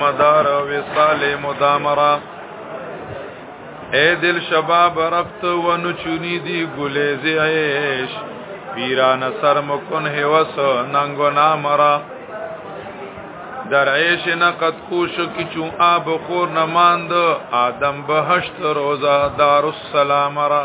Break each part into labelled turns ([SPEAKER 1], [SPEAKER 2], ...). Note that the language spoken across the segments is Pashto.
[SPEAKER 1] مدار وصال مدامرا اے دل شباب رفت و نچونی دی گلیز عیش پیران سر مکن حوث ننگ و نامرا در عیش نقد کوش کی چون آب خور نماند آدم بهشت روزا دار السلام را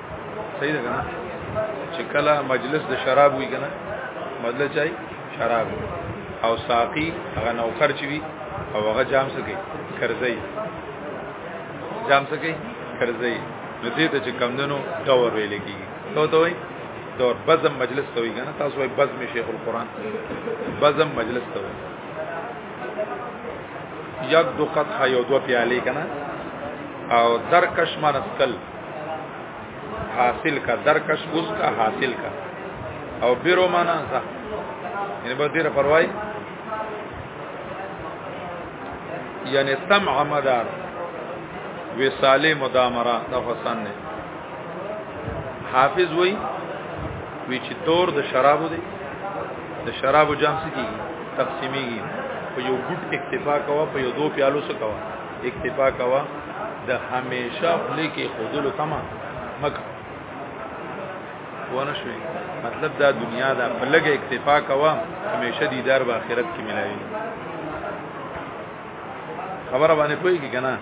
[SPEAKER 1] صحیح ده کنه چې کله مجلس د شراب وي کنه مطلب چای شراب او ساقي هغه نوکر چي وي او هغه جام سکی کرزي جام سکی کرزي نو دې ته چې کمندنو دور ویل کیږي نو ته وای دور بزم مجلس ته وي کنه تاسو وای بزم شیخ القران بزم مجلس ته وي یک دو قطحه یو دو پیالی کنه او درکش مانسکل حاصل کا درکش اوس کا حاصل کا او بیرو معنا ځه یعنی به دې پروايي یعنی سمع مدار وصاله مدامره د حسن نه حافظ وای وی چې تور د شرابو دی د شرابو جام سکیږي تقسیمیږي په یو ګډ اکتفا کوا په یو دو پیالو سره کوا اکتفا کوا د همیشه خپل کې خودلو تما مکه ونه شوي مطلب دا دنیا دا په لګه اکتفا کوا همیشه دیدار به آخرت کې ملایي خبره باندې پوي کې کنه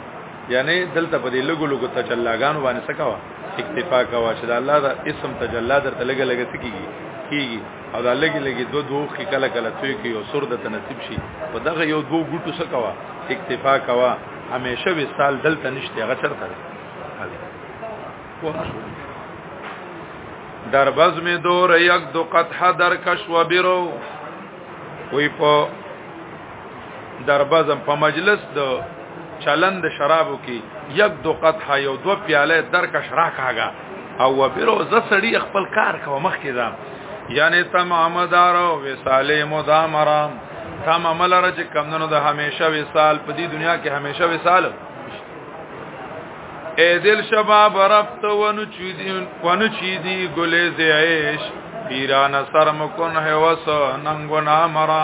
[SPEAKER 1] یعنی دلته په دې لګو لګو تجلاګانو باندې سکوا اکتفا کوا چې الله دا اسم تجلا درته لګه لګه سکیږي کیږي او دا لګي لګي دو دوه کې کله کله توی کې یو سر د تنصیب شي په دغه یو دوه ګټو څه کوا اکتفا کوا همیشه وسال دلته نشته هغه چرته دی در بز می دور یک دو قطح در کش و بیرو وی په دربزم په مجلس د چلند شرابو کې یک دو قطح یو دو پیاله درکش راکاګه او وبرو ز سړی خپل کار کوه مخ کې ځم یعنی تمام دار او وصال مدام رام تمام لره چې کمندونو د همیشه وصال په دې دنیا کې همیشه وصال اے دل شباب رفت ونو چیدین ونو چیدی گلے زیعیش پیران سرم کن ہے وس ننگو نامرا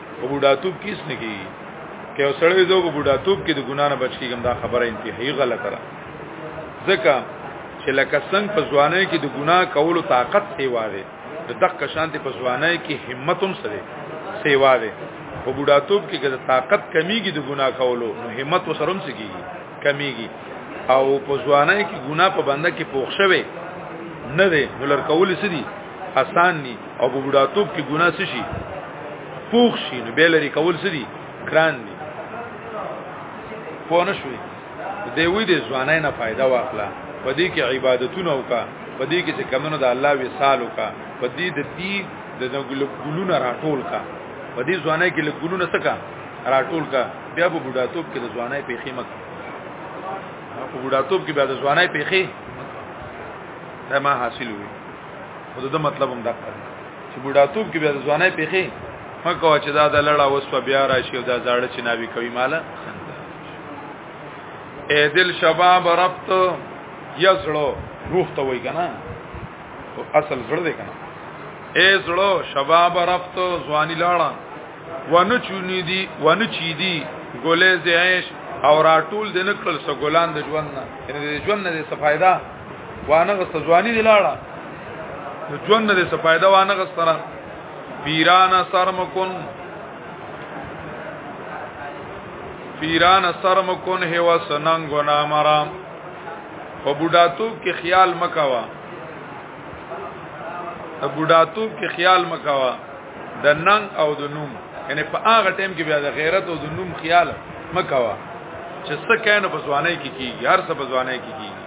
[SPEAKER 1] په بډاتوب کې اس نه کیږي که وسړوي زه په بډاتوب کې د ګنا نه بچ کیږم دا خبره انتهایی غلطه ده ځکه چې لکه څنګه په ځوانۍ کې د ګنا کولو طاقت سیوا ده د دقه شانتي په ځوانۍ کې همت هم سره سیوا ده په بډاتوب کې د طاقت کمیږي د ګنا کولو نو همت وسرم سګي کمیږي او په ځوانۍ کې ګنا په بنده کې پوښښ شوی نه دی نو لر کول سدي اسان ني او په بډاتوب کې ګناه شي پوښ شي نو به لري کول سدي کران دي پوه نه شوي دی وی د ځوانای نه फायदा واخلا پدې کې عبادتونه وکا پدې کې چې کمنو د الله وصال وکا پدې د دې د ګلونه راټول کا پدې ځوانای کې له ګلونه سکا راټول کا بیا په بډاتوب کې د ځوانای په خېمه په بډاتوب کې بیا د ځوانای په خېمه ما حاصل وي خو دا مطلب هم دغه دی چې بډاتوب کې بیا ځواني پیخي مکو چې دا د لړا وسو بیا راشي او دا زاړه چې ناوي کوي مالا اے دل شباب ربط یزړو روح ته وای کنه اصل زړه دی کنه اے زړو شباب ربط ځواني لاړه ونه چونی دی ونه چی دی ګولې زیش او راټول د نکړل سو ګلان د ژوند نه ان د ژوند نه څه فائدہ وانه غست ځواني دی لاړه نو ژوند دې څه فائدہ وانه غستره پیران سرم کن پیران سرم کن هوا سننګ و نامرام په بوډاتوب کې خیال مکوا د بوډاتوب کې خیال مکوا د ننګ او د نوم یعنی په هغه ټیم کې بیا د غیرت او د نوم خیال مکوا چې څه کینو په ځواني کې کیږي هر څه په ځواني کې کیږي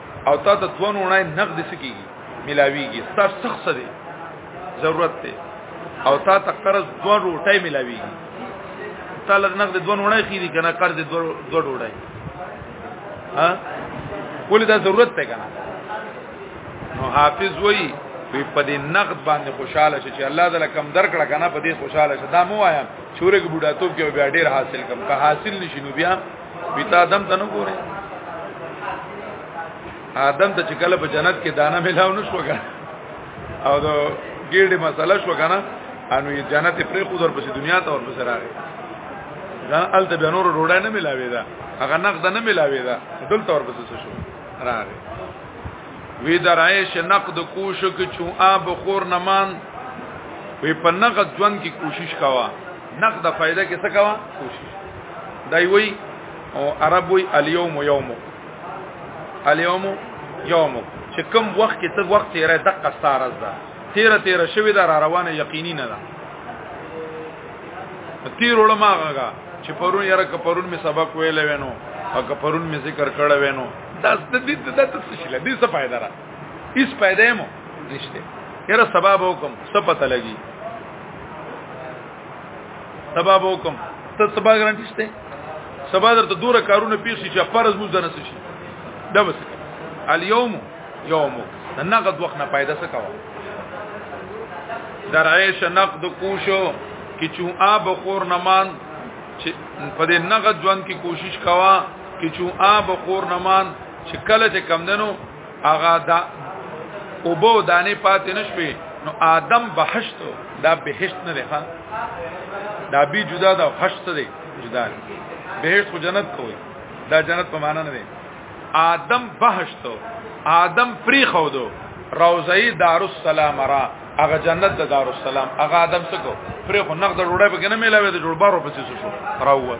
[SPEAKER 1] او تا ته دوه نونه نقد سکیږي ملاویږي ستاسو سخت څه دی ضرورت دی او تا ته قرض دوه روټۍ ملاویږي تا له نقد دوه نونه خېری کنه قرض دوه دوه روټۍ ها ولې دا ضرورت دی کنه نو حافظ وایي وی په دې نقد باندې خوشاله شې چې الله تعالی کم درکړه کنه په دې خوشاله شې دا مو وایم چورګ بوډاتوب کې بیا ډیر حاصل کم که حاصل نشي نو بیا بیت آدم ته نه ګوري آدم ته چې کله په جنت کې دانه ملاو نشو کنه او دا ګیړې مسله شو کنه انو یې جنت پرې خو در پسې دنیا ته ورپسې راغی دا ال ته بنور روډه نه ملاوي دا هغه نقد نه ملاوي دا دلته ورپسې شو راغی وی درایش نقد کوشک چون آب خور نمان وی په نقد ژوند کې کوشش کوا نقد فائدہ کې څه کوا کوشش دای وی او عرب وی الیوم یوم الیوم یوم چې کوم وخت کې ته وخت تیرې دقه ستارز ده تیرې تیرې شوی ده را روانه یقیني نه ده تیر علماء غا چې پرون یاره ک پرون می سبق ویلې وینو او ک پرون می ذکر کړه وینو دا ست دې ته څه شي لدی څه فائدہ را اس پیدا مو نشته یره سبب حکم څه پته لګي سبب حکم ته سبا ګرانټی شته سبا درته دوره کارونه پیښ شي چې فرض مو ځنه شي دا بس الیوم یوم نقد وخت نه پیدا څه کاوه در عیش نقد کوشو کی چون آب خور نمان چې په دې نقد ژوند کې کوشش کاوه کی چون آب خور نمان چې کله چې کم دنو هغه دا او بو دانه پاتې نشوي نو آدم بهشت دا بهشت نه دی ښا دا بي جدا دا بهشت دی جدا دی بهشت خو جنت کوي دا جنت په معنا نه دی آدم بهشت آدم فری خو دو روزه دارالسلام را هغه جنت د دارالسلام هغه آدم څه کو فری خو نقد وروړی به کنه ملاوي د جوړبارو پسې شو راووت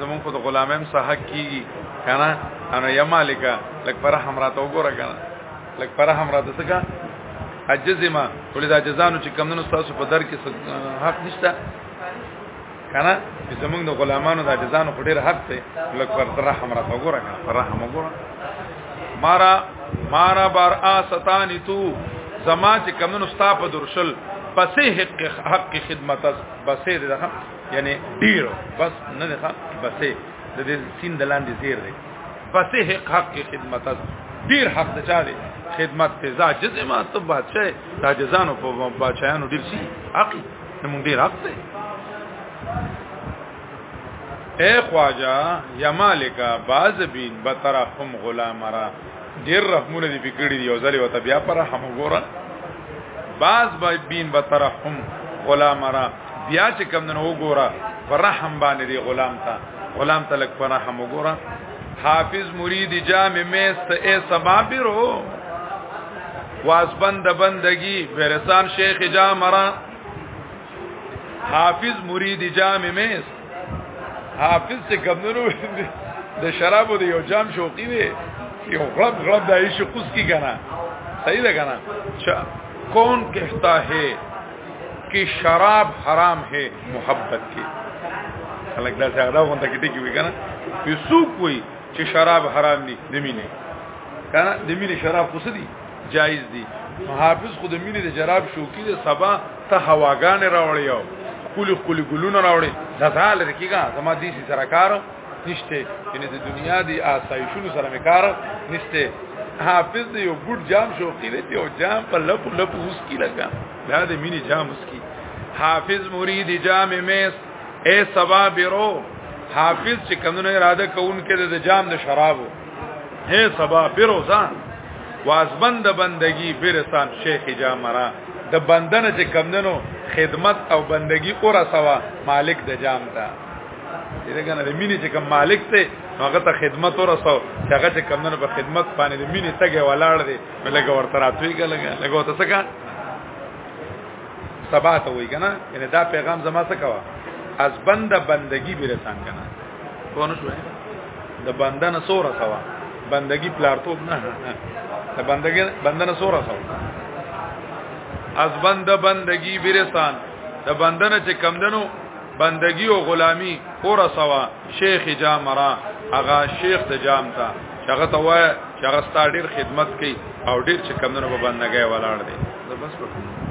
[SPEAKER 1] زمون خود غلامم سه حق کیږي کنه انا یا مالک لک پر همرا تو ګور کنه لک پر همرا د سکا اجزما ولې دا جزانو چې کمونو تاسو په در کې حق نشته کنه چې زمونږ د غلامانو د جزانو په ډېر حق ته لک پر تر همرا تو ګور کنه پر هم ګور مارا مارا بار ا ستانی تو زما چې کمونو ستا په درشل پسې حق حق خدمت بسې ده یعنی ډیرو بس نه ده بسې د دې سین د لاندې زیر دی بسې حق حق کی خدمت از ډیر حق د چاره خدمت ته ځا جزې ما ته بادشاہ دا جزانو په بادشاہانو ډیر شي حق نو ډیر حق دی اے خواجہ یا مالک باز بین بترحم غلام را ډیر رحمونه دی بګړي یو ځلې وته بیا پر رحم وګوره باز بین بترحم غلام را بیا چې کم نه وګوره پر رحم باندې دی غلام ته غلام ته لک پر رحم وګوره حافظ مرید جامع میست اے سبابرو واسبند بندگی ورسان شیخ جامرا حافظ مرید جامع میست حافظ چې کم نه د شرابو دی یو جام شوقی دی یو غلب غلب دایش قص کی کنه صحیح ده کنه کون کہتا ہے کې شراب حرام ہے محبت کې خلک دا څنګه دا غونډه کې ټکی وی کنه په سوق وی چې شراب حرام دي د مینې کنه د مینې شراب خو دي جایز دي حافظ خو د مینې د جراب شوکی د سبا ته هواګان راوړی یو کلی کلی ګلونه راوړی زال رکیګا زما دې سره کارو نشته یعنی د دنیا دی آسایشونو سره مکار نشته حافظ دی یو ګډ جام شوقی دی یو جام په لپ لپ اوس کی لگا دا د مینی جام اوس کی حافظ مرید جام میس اے سبا بیرو حافظ چې کمونه اراده کوونکې د جام د شرابو اے سبا بیرو ځان وازبند بندگی برسان شیخ جامرا د بندنه چې کمندنو خدمت او بندگی اورا سوا مالک د جام ته دې کنه د مینې چې کوم مالک ته هغه ته خدمت ورسو چې هغه چې کوم نه په خدمت باندې د مینې تګه ولاړ دی لکه ورته راتوي ګلګ لکه ته څنګه سبا ته وای کنه یعنی دا پیغام زما څه کوا از بند بندگی برسان کنه ونه شو د بندنه سوره سوا بندگی پلارتوب نه د بندګي بندنه سوره سو از بند بندگی برسان د بندنه چې کمدنو بندگی او غلامی اور سوا شیخ جام را اغا شیخ د جام تا چغه ته وای چغه ستا ډیر خدمت کوي او ډیر چې کمونه په بندګۍ ولاړ دی بس وکړه